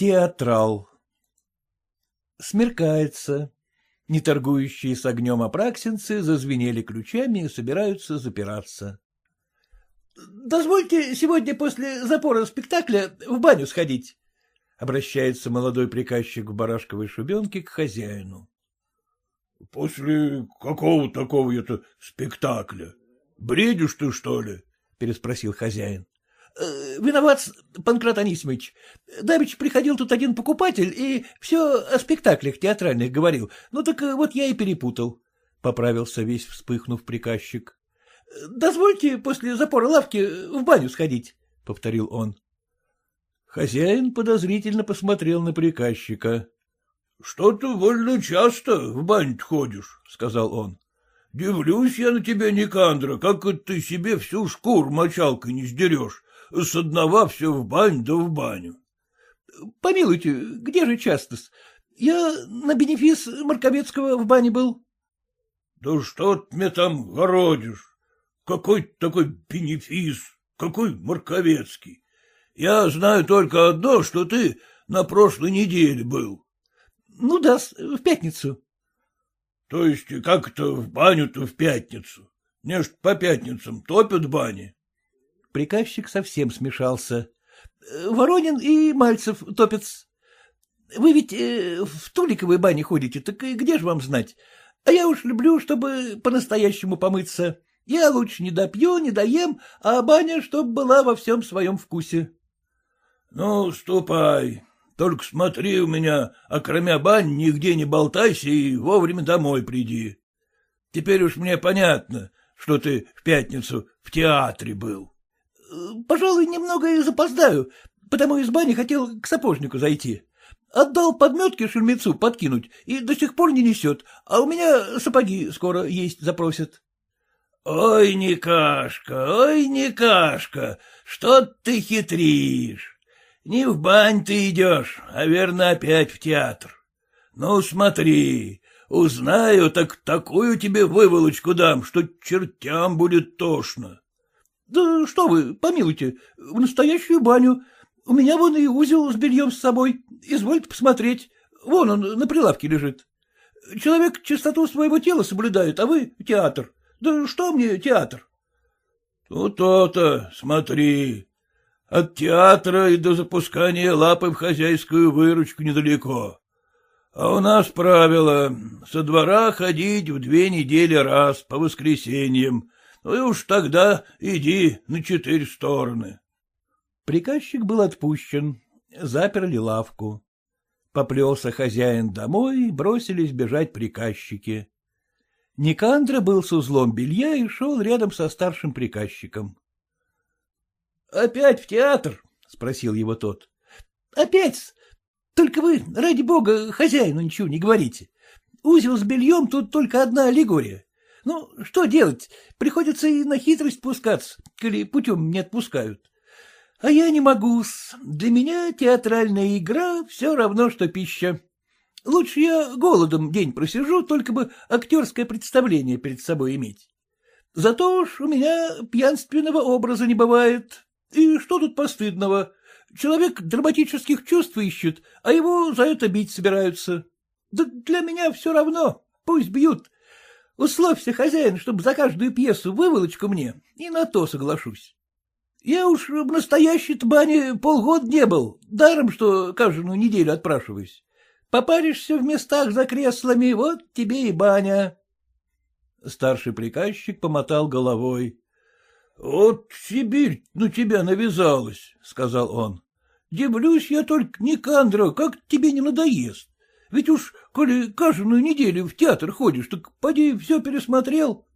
Театрал Смеркается. Неторгующие с огнем апраксинцы зазвенели ключами и собираются запираться. — Дозвольте сегодня после запора спектакля в баню сходить, — обращается молодой приказчик в барашковой шубенке к хозяину. — После какого такого это спектакля? Бредишь ты, что ли? — переспросил хозяин. Э, — Виноват, Панкрат Анисимович. Давич приходил тут один покупатель и все о спектаклях театральных говорил. Ну так э, вот я и перепутал, — поправился весь вспыхнув приказчик. — Дозвольте после запора лавки в баню сходить, — повторил он. Хозяин подозрительно посмотрел на приказчика. — Что ты вольно часто в баню ходишь, — сказал он. — Дивлюсь я на тебя, Никандра, как ты себе всю шкуру мочалкой не сдерешь, с одного все в баню да в баню. — Помилуйте, где же часто -с? Я на бенефис Марковецкого в бане был. — Да что ты мне там городишь? Какой такой бенефис? Какой Марковецкий? Я знаю только одно, что ты на прошлой неделе был. — Ну да, в пятницу. — То есть как это в баню-то в пятницу? Мне ж по пятницам топят бани. Приказчик совсем смешался. — Воронин и Мальцев топец. Вы ведь э, в Туликовой бане ходите, так где же вам знать? А я уж люблю, чтобы по-настоящему помыться. Я лучше не допью, не доем, а баня, чтоб была во всем своем вкусе. — Ну, ступай. Только смотри у меня, а кроме бань нигде не болтайся и вовремя домой приди. Теперь уж мне понятно, что ты в пятницу в театре был. — Пожалуй, немного и запоздаю, потому из бани хотел к сапожнику зайти. Отдал подметки шельмецу подкинуть и до сих пор не несет, а у меня сапоги скоро есть запросят. — Ой, Никашка, ой, Никашка, что ты хитришь? Не в бань ты идешь, а верно опять в театр. Ну, смотри, узнаю, так такую тебе выволочку дам, что чертям будет тошно. Да что вы, помилуйте, в настоящую баню. У меня вон и узел с бельем с собой. Извольте посмотреть. Вон он на прилавке лежит. Человек чистоту своего тела соблюдает, а вы — театр. Да что мне театр? Ну, то-то, смотри. От театра и до запускания лапы в хозяйскую выручку недалеко. А у нас правило — со двора ходить в две недели раз по воскресеньям, ну и уж тогда иди на четыре стороны. Приказчик был отпущен, заперли лавку. Поплелся хозяин домой, бросились бежать приказчики. Никандра был с узлом белья и шел рядом со старшим приказчиком. — Опять в театр? — спросил его тот. — Опять. Только вы, ради бога, хозяину ничего не говорите. Узел с бельем тут только одна аллегория. Ну, что делать? Приходится и на хитрость пускаться, коли путем не отпускают. А я не могу -с. Для меня театральная игра все равно, что пища. Лучше я голодом день просижу, только бы актерское представление перед собой иметь. Зато уж у меня пьянственного образа не бывает. И что тут постыдного? Человек драматических чувств ищет, а его за это бить собираются. Да для меня все равно, пусть бьют. Условься, хозяин, чтобы за каждую пьесу выволочку мне, и на то соглашусь. Я уж в настоящей-то бане полгода не был, даром, что каждую неделю отпрашиваюсь. Попаришься в местах за креслами, вот тебе и баня. Старший приказчик помотал головой. — Вот Сибирь на тебя навязалась, — сказал он. — Дивлюсь я только, Никандра, как тебе не надоест. Ведь уж, коли каждую неделю в театр ходишь, так поди все пересмотрел.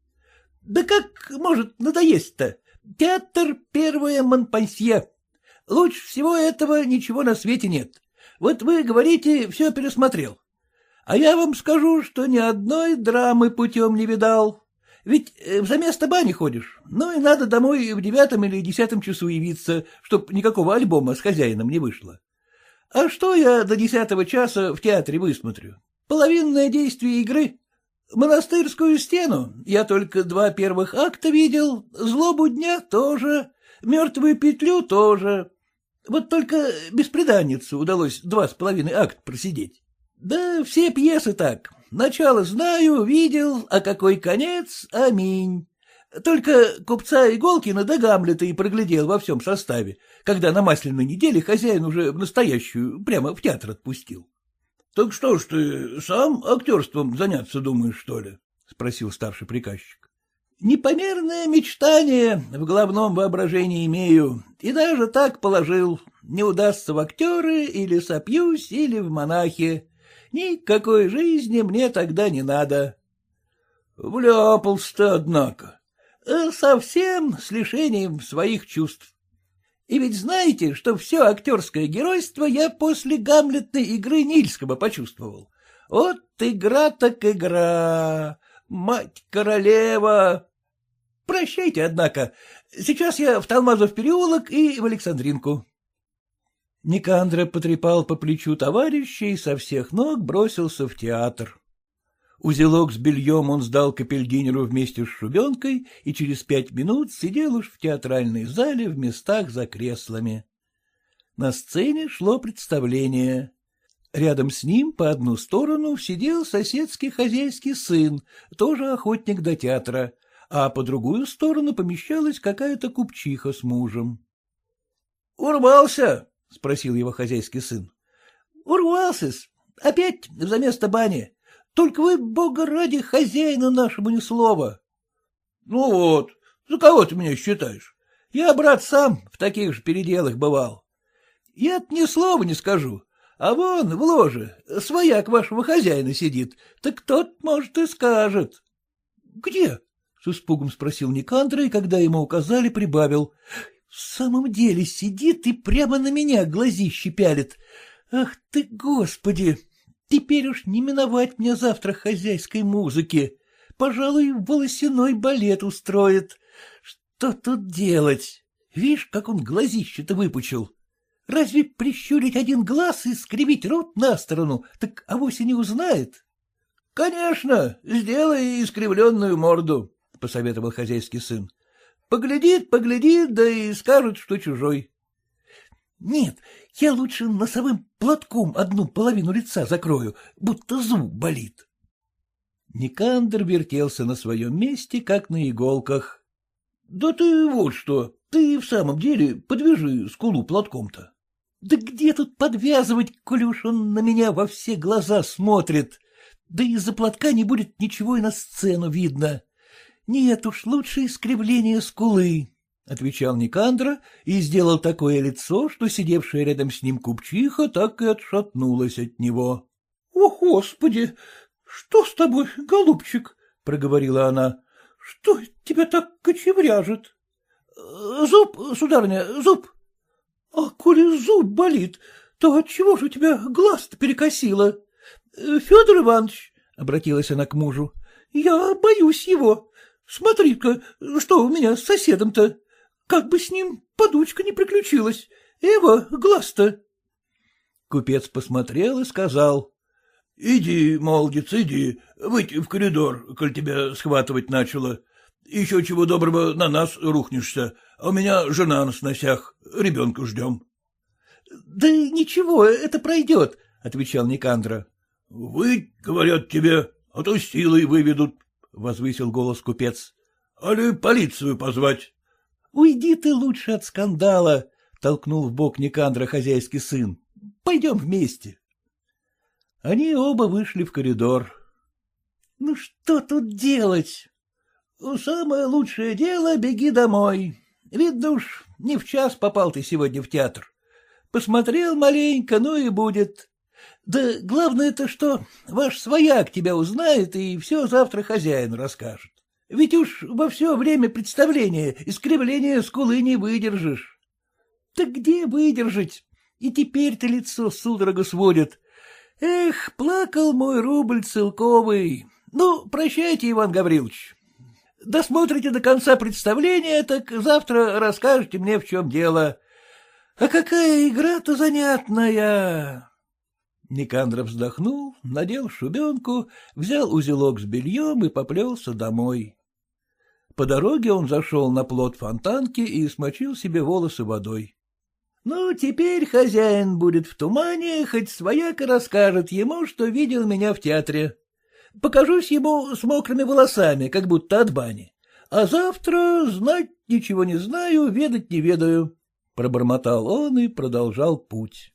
Да как может надоесть-то? Театр — первое Монпансье. Лучше всего этого ничего на свете нет. Вот вы говорите, все пересмотрел. А я вам скажу, что ни одной драмы путем не видал. Ведь э, заместо бани ходишь, ну и надо домой в девятом или десятом часу явиться, чтоб никакого альбома с хозяином не вышло. А что я до десятого часа в театре высмотрю? Половинное действие игры. Монастырскую стену я только два первых акта видел, злобу дня тоже, мертвую петлю тоже. Вот только беспреданницу удалось два с половиной акт просидеть. Да все пьесы так. Начало знаю, видел, а какой конец — аминь. Только купца Иголкина да Гамлета и проглядел во всем составе, когда на масляной неделе хозяин уже в настоящую прямо в театр отпустил. — Так что ж ты сам актерством заняться думаешь, что ли? — спросил старший приказчик. — Непомерное мечтание в головном воображении имею, и даже так положил. Не удастся в актеры или сопьюсь, или в монахи. Никакой жизни мне тогда не надо. — Вляпался-то, однако. Э, — Совсем с лишением своих чувств. И ведь знаете, что все актерское геройство я после гамлетной игры Нильского почувствовал. Вот игра так игра, мать-королева. Прощайте, однако, сейчас я в Талмазов переулок и в Александринку. Никандра потрепал по плечу товарища и со всех ног бросился в театр. Узелок с бельем он сдал капельдинеру вместе с шубенкой и через пять минут сидел уж в театральной зале в местах за креслами. На сцене шло представление. Рядом с ним по одну сторону сидел соседский хозяйский сын, тоже охотник до театра, а по другую сторону помещалась какая-то купчиха с мужем. — Урвался? — спросил его хозяйский сын. — Урвался-с. Опять за место бани. Только вы, бога ради, хозяину нашему ни слова. — Ну вот, за кого ты меня считаешь? Я, брат, сам в таких же переделах бывал. я ни слова не скажу, а вон в ложе свояк вашего хозяина сидит, так тот, может, и скажет. — Где? — с испугом спросил Никандра, и когда ему указали, прибавил. — В самом деле сидит и прямо на меня глазище пялит. Ах ты, господи! Теперь уж не миновать мне завтра хозяйской музыки. Пожалуй, волосяной балет устроит. Что тут делать? Видишь, как он глазище-то выпучил. Разве прищурить один глаз и скривить рот на сторону, так авось не узнает? — Конечно, сделай искривленную морду, — посоветовал хозяйский сын. — Поглядит, поглядит, да и скажет, что чужой. — Нет, я лучше носовым платком одну половину лица закрою, будто зуб болит. Никандр вертелся на своем месте, как на иголках. — Да ты вот что, ты в самом деле подвяжи скулу платком-то. — Да где тут подвязывать, коли уж он на меня во все глаза смотрит? Да из-за платка не будет ничего и на сцену видно. Нет уж, лучше искривление скулы. — отвечал Никандра и сделал такое лицо, что сидевшая рядом с ним купчиха так и отшатнулась от него. — О, Господи! Что с тобой, голубчик? — проговорила она. — Что тебя так кочевряжет? — Зуб, сударыня, зуб. — А коли зуб болит, то отчего же у тебя глаз-то перекосило? — Федор Иванович, — обратилась она к мужу, — я боюсь его. Смотри-ка, что у меня с соседом-то. Как бы с ним подучка не приключилась. Эва, глаз-то. Купец посмотрел и сказал. — Иди, молодец, иди, выйти в коридор, коль тебя схватывать начало. Еще чего доброго на нас рухнешься, а у меня жена на сносях, ребенка ждем. — Да ничего, это пройдет, — отвечал Никандра. — Вы, говорят тебе, а то силой выведут, — возвысил голос купец. — Али полицию позвать? Уйди ты лучше от скандала, — толкнул в бок Никандра хозяйский сын. — Пойдем вместе. Они оба вышли в коридор. — Ну что тут делать? — Самое лучшее дело — беги домой. Видно уж, не в час попал ты сегодня в театр. Посмотрел маленько, ну и будет. Да главное-то, что ваш свояк тебя узнает и все завтра хозяину расскажет. Ведь уж во все время представления искривления скулы не выдержишь. Так где выдержать? И теперь-то лицо судорога сводит. Эх, плакал мой рубль целковый. Ну, прощайте, Иван Гаврилович. Досмотрите до конца представления, так завтра расскажете мне, в чем дело. А какая игра-то занятная! Никандров вздохнул, надел шубенку, взял узелок с бельем и поплелся домой. По дороге он зашел на плот фонтанки и смочил себе волосы водой. Ну, теперь хозяин будет в тумане, хоть свояк и расскажет ему, что видел меня в театре. Покажусь ему с мокрыми волосами, как будто от бани. А завтра знать ничего не знаю, ведать не ведаю. Пробормотал он и продолжал путь.